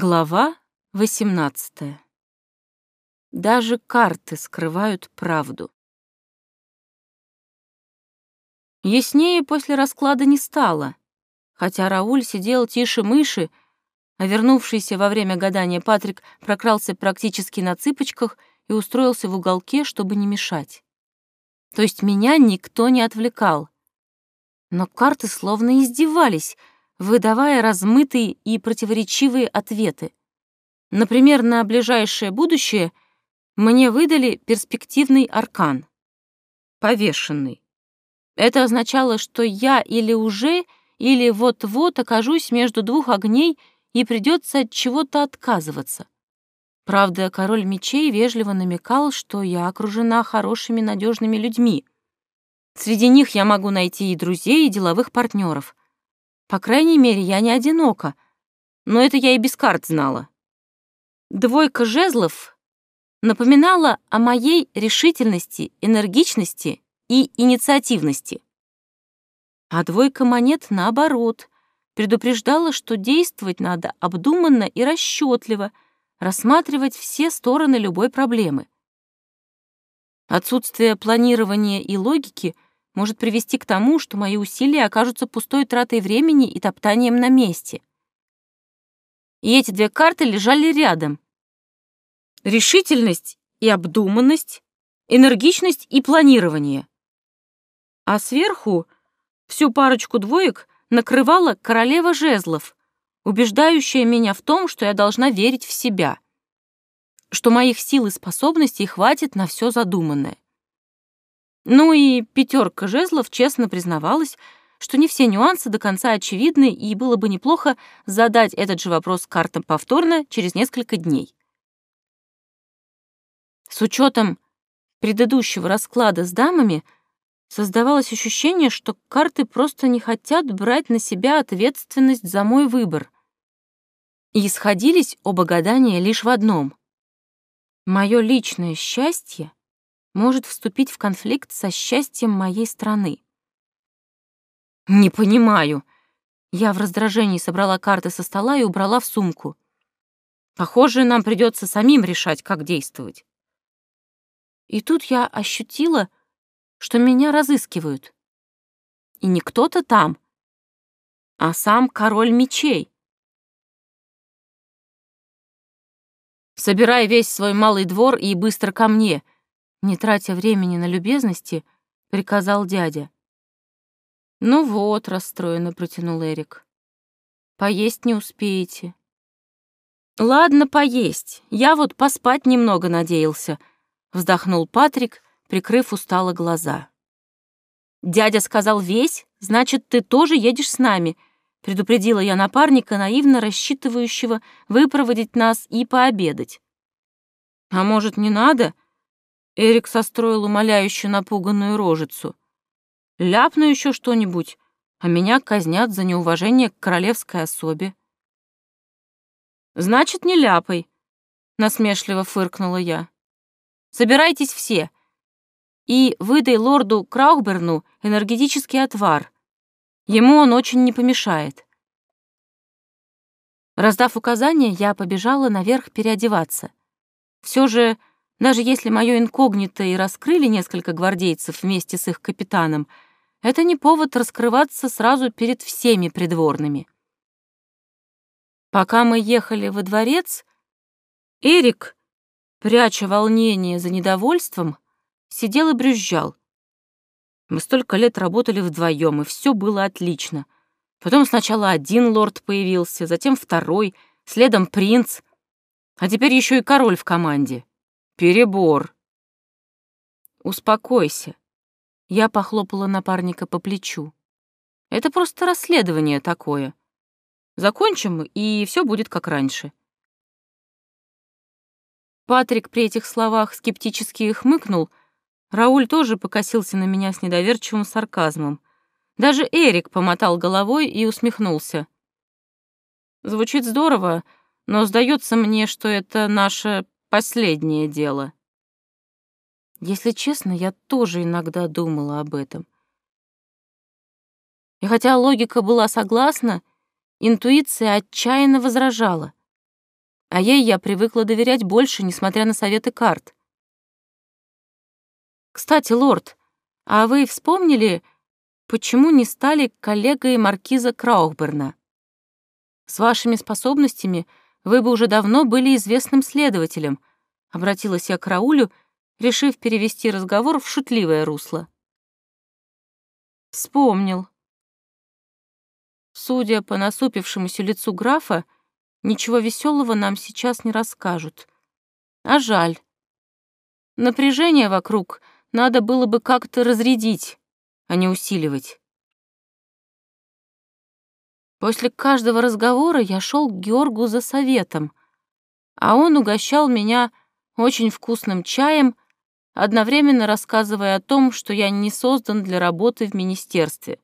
Глава 18. Даже карты скрывают правду. Яснее после расклада не стало, хотя Рауль сидел тише мыши, а вернувшийся во время гадания Патрик прокрался практически на цыпочках и устроился в уголке, чтобы не мешать. То есть меня никто не отвлекал. Но карты словно издевались — выдавая размытые и противоречивые ответы. Например, на ближайшее будущее мне выдали перспективный аркан. Повешенный. Это означало, что я или уже, или вот-вот окажусь между двух огней и придется от чего-то отказываться. Правда, король мечей вежливо намекал, что я окружена хорошими надежными людьми. Среди них я могу найти и друзей, и деловых партнеров. По крайней мере, я не одинока. Но это я и без карт знала. Двойка жезлов напоминала о моей решительности, энергичности и инициативности. А двойка монет, наоборот, предупреждала, что действовать надо обдуманно и расчетливо, рассматривать все стороны любой проблемы. Отсутствие планирования и логики — может привести к тому, что мои усилия окажутся пустой тратой времени и топтанием на месте. И эти две карты лежали рядом. Решительность и обдуманность, энергичность и планирование. А сверху всю парочку двоек накрывала королева жезлов, убеждающая меня в том, что я должна верить в себя, что моих сил и способностей хватит на все задуманное. Ну и пятерка жезлов честно признавалась, что не все нюансы до конца очевидны, и было бы неплохо задать этот же вопрос картам повторно через несколько дней. С учетом предыдущего расклада с дамами создавалось ощущение, что карты просто не хотят брать на себя ответственность за мой выбор. И сходились оба гадания лишь в одном. Мое личное счастье может вступить в конфликт со счастьем моей страны. «Не понимаю». Я в раздражении собрала карты со стола и убрала в сумку. Похоже, нам придется самим решать, как действовать. И тут я ощутила, что меня разыскивают. И не кто-то там, а сам король мечей. Собирай весь свой малый двор и быстро ко мне — не тратя времени на любезности, приказал дядя. «Ну вот», — расстроенно протянул Эрик. «Поесть не успеете». «Ладно, поесть. Я вот поспать немного надеялся», — вздохнул Патрик, прикрыв устало глаза. «Дядя сказал весь, значит, ты тоже едешь с нами», — предупредила я напарника, наивно рассчитывающего выпроводить нас и пообедать. «А может, не надо?» Эрик состроил умоляющую напуганную рожицу. «Ляпну еще что-нибудь, а меня казнят за неуважение к королевской особе». «Значит, не ляпай», — насмешливо фыркнула я. «Собирайтесь все и выдай лорду Краухберну энергетический отвар. Ему он очень не помешает». Раздав указания, я побежала наверх переодеваться. Все же даже если мое инкогнито и раскрыли несколько гвардейцев вместе с их капитаном, это не повод раскрываться сразу перед всеми придворными. Пока мы ехали во дворец, Эрик, пряча волнение за недовольством, сидел и брюзжал. Мы столько лет работали вдвоем, и все было отлично. Потом сначала один лорд появился, затем второй, следом принц, а теперь еще и король в команде. Перебор. Успокойся. Я похлопала напарника по плечу. Это просто расследование такое. Закончим, и все будет как раньше. Патрик при этих словах скептически хмыкнул. Рауль тоже покосился на меня с недоверчивым сарказмом. Даже Эрик помотал головой и усмехнулся. Звучит здорово, но сдается мне, что это наше Последнее дело. Если честно, я тоже иногда думала об этом. И хотя логика была согласна, интуиция отчаянно возражала. А ей я привыкла доверять больше, несмотря на советы карт. Кстати, лорд, а вы вспомнили, почему не стали коллегой маркиза Краухберна? С вашими способностями вы бы уже давно были известным следователем, обратилась я к Раулю, решив перевести разговор в шутливое русло. Вспомнил. Судя по насупившемуся лицу графа, ничего веселого нам сейчас не расскажут. А жаль. Напряжение вокруг надо было бы как-то разрядить, а не усиливать. После каждого разговора я шел к Георгу за советом, а он угощал меня очень вкусным чаем, одновременно рассказывая о том, что я не создан для работы в министерстве.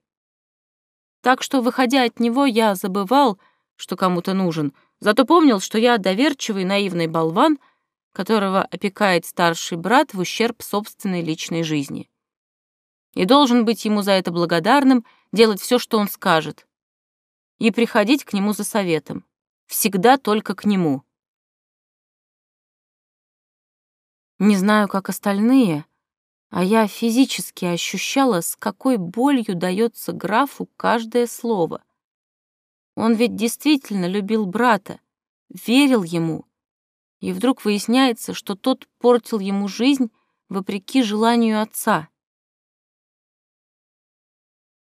Так что, выходя от него, я забывал, что кому-то нужен, зато помнил, что я доверчивый наивный болван, которого опекает старший брат в ущерб собственной личной жизни. И должен быть ему за это благодарным, делать все, что он скажет, и приходить к нему за советом. Всегда только к нему. Не знаю, как остальные, а я физически ощущала, с какой болью дается графу каждое слово. Он ведь действительно любил брата, верил ему, и вдруг выясняется, что тот портил ему жизнь вопреки желанию отца.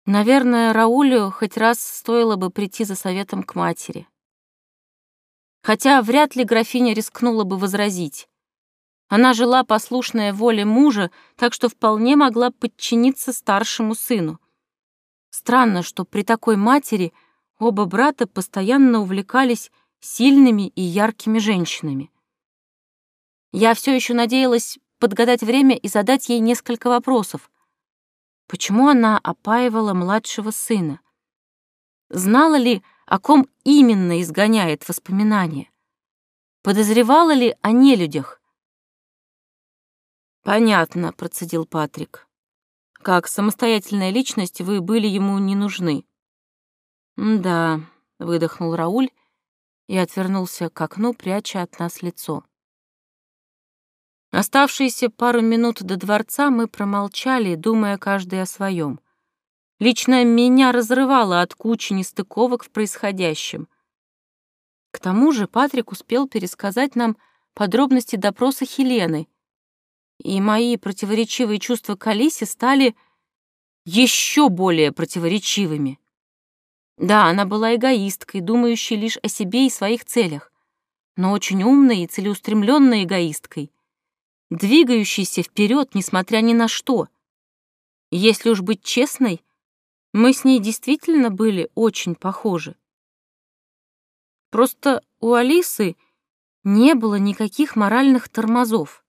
Наверное, Раулю хоть раз стоило бы прийти за советом к матери. Хотя вряд ли графиня рискнула бы возразить. Она жила послушная воле мужа, так что вполне могла подчиниться старшему сыну. Странно, что при такой матери оба брата постоянно увлекались сильными и яркими женщинами. Я все еще надеялась подгадать время и задать ей несколько вопросов. Почему она опаивала младшего сына? Знала ли, о ком именно изгоняет воспоминания? Подозревала ли о нелюдях? «Понятно», — процедил Патрик. «Как самостоятельная личность вы были ему не нужны». «Да», — выдохнул Рауль и отвернулся к окну, пряча от нас лицо. Оставшиеся пару минут до дворца мы промолчали, думая каждый о своем. Лично меня разрывало от кучи нестыковок в происходящем. К тому же Патрик успел пересказать нам подробности допроса Хелены — и мои противоречивые чувства к Алисе стали еще более противоречивыми. Да, она была эгоисткой, думающей лишь о себе и своих целях, но очень умной и целеустремленной эгоисткой, двигающейся вперед, несмотря ни на что. если уж быть честной, мы с ней действительно были очень похожи. Просто у Алисы не было никаких моральных тормозов.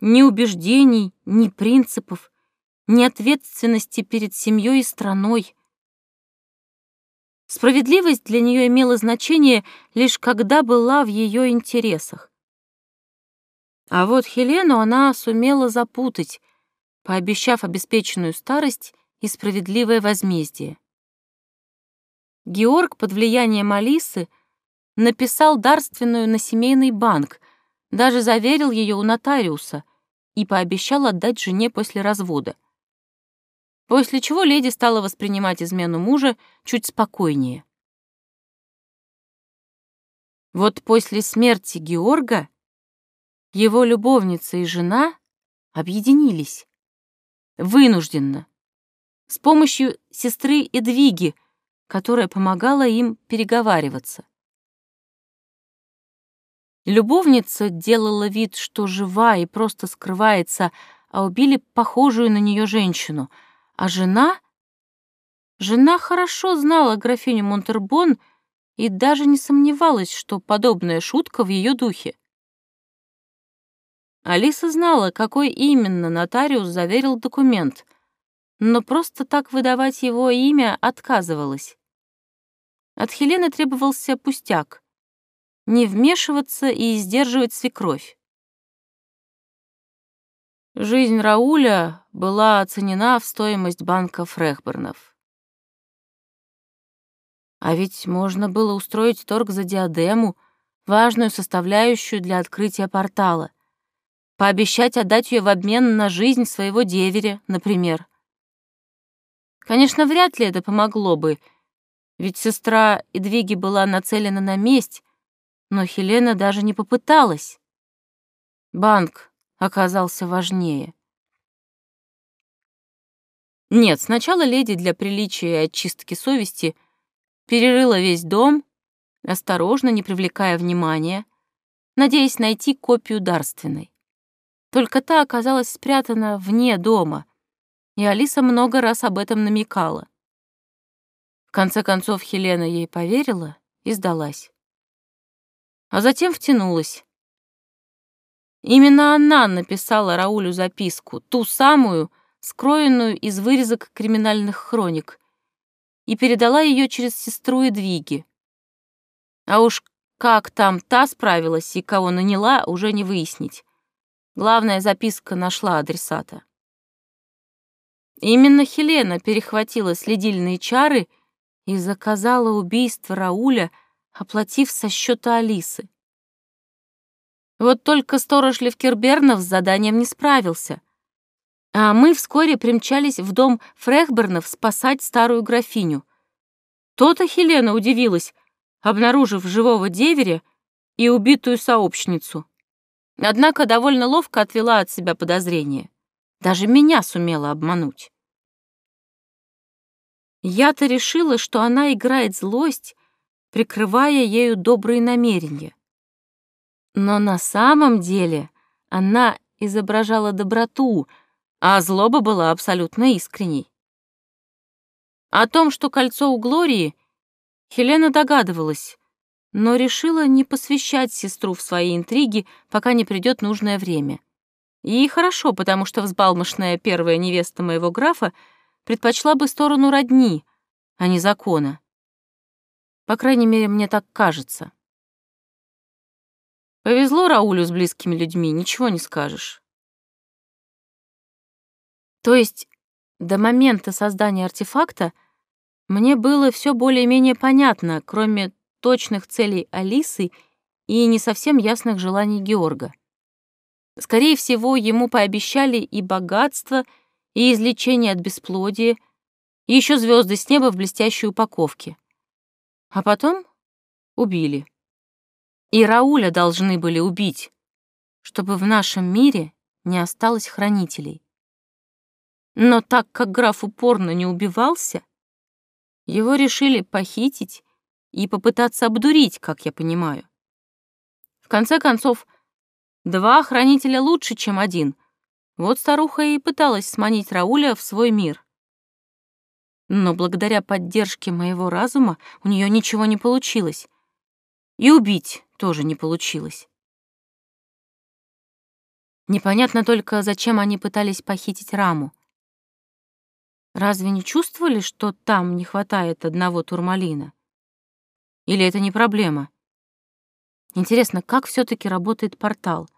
Ни убеждений, ни принципов, ни ответственности перед семьей и страной. Справедливость для нее имела значение лишь когда была в ее интересах. А вот Хелену она сумела запутать, пообещав обеспеченную старость и справедливое возмездие. Георг под влиянием Алисы написал дарственную на семейный банк, даже заверил ее у нотариуса, и пообещал отдать жене после развода. После чего леди стала воспринимать измену мужа чуть спокойнее. Вот после смерти Георга его любовница и жена объединились. Вынужденно. С помощью сестры Эдвиги, которая помогала им переговариваться. Любовница делала вид, что жива и просто скрывается, а убили похожую на нее женщину. А жена... Жена хорошо знала графиню Монтербон и даже не сомневалась, что подобная шутка в ее духе. Алиса знала, какой именно нотариус заверил документ, но просто так выдавать его имя отказывалась. От Хелены требовался пустяк не вмешиваться и сдерживать свекровь. Жизнь Рауля была оценена в стоимость банка Фрехбернов. А ведь можно было устроить торг за диадему, важную составляющую для открытия портала. Пообещать отдать ее в обмен на жизнь своего деверя, например. Конечно, вряд ли это помогло бы, ведь сестра Эдвиги была нацелена на месть, но Хелена даже не попыталась. Банк оказался важнее. Нет, сначала леди для приличия и очистки совести перерыла весь дом, осторожно, не привлекая внимания, надеясь найти копию дарственной. Только та оказалась спрятана вне дома, и Алиса много раз об этом намекала. В конце концов Хелена ей поверила и сдалась. А затем втянулась. Именно она написала Раулю записку, ту самую, скроенную из вырезок криминальных хроник, и передала ее через сестру Эдвиги. А уж как там та справилась и кого наняла, уже не выяснить. Главная записка нашла адресата. Именно Хелена перехватила следильные чары и заказала убийство Рауля, оплатив со счета Алисы. Вот только сторож Левкербернов с заданием не справился. А мы вскоре примчались в дом Фрехбернов спасать старую графиню. То-то Хелена удивилась, обнаружив живого деверя и убитую сообщницу. Однако довольно ловко отвела от себя подозрение. Даже меня сумела обмануть. Я-то решила, что она играет злость, прикрывая ею добрые намерения. Но на самом деле она изображала доброту, а злоба была абсолютно искренней. О том, что кольцо у Глории, Хелена догадывалась, но решила не посвящать сестру в свои интриги, пока не придет нужное время. И хорошо, потому что взбалмошная первая невеста моего графа предпочла бы сторону родни, а не закона. По крайней мере, мне так кажется. Повезло Раулю с близкими людьми, ничего не скажешь. То есть до момента создания артефакта мне было все более-менее понятно, кроме точных целей Алисы и не совсем ясных желаний Георга. Скорее всего, ему пообещали и богатство, и излечение от бесплодия, и еще звезды с неба в блестящей упаковке. А потом убили. И Рауля должны были убить, чтобы в нашем мире не осталось хранителей. Но так как граф упорно не убивался, его решили похитить и попытаться обдурить, как я понимаю. В конце концов, два хранителя лучше, чем один. Вот старуха и пыталась сманить Рауля в свой мир. Но благодаря поддержке моего разума у нее ничего не получилось. И убить тоже не получилось. Непонятно только, зачем они пытались похитить Раму. Разве не чувствовали, что там не хватает одного турмалина? Или это не проблема? Интересно, как все таки работает портал?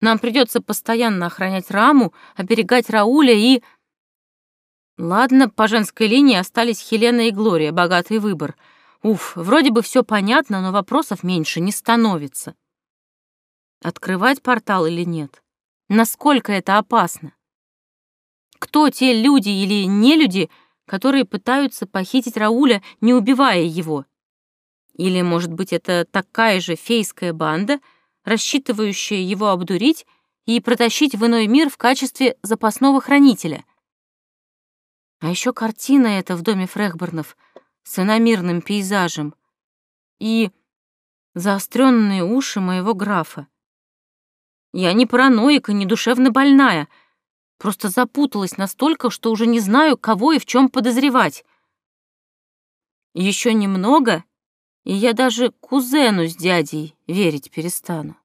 Нам придется постоянно охранять Раму, оберегать Рауля и... Ладно, по женской линии остались Хелена и Глория, богатый выбор. Уф, вроде бы все понятно, но вопросов меньше не становится. Открывать портал или нет? Насколько это опасно? Кто те люди или не люди, которые пытаются похитить Рауля, не убивая его? Или, может быть, это такая же фейская банда, рассчитывающая его обдурить и протащить в иной мир в качестве запасного хранителя? А еще картина эта в доме Фрехбернов с иномирным пейзажем и заостренные уши моего графа. Я не параноик и не душевно больная, просто запуталась настолько, что уже не знаю, кого и в чем подозревать. Еще немного — и я даже кузену с дядей верить перестану.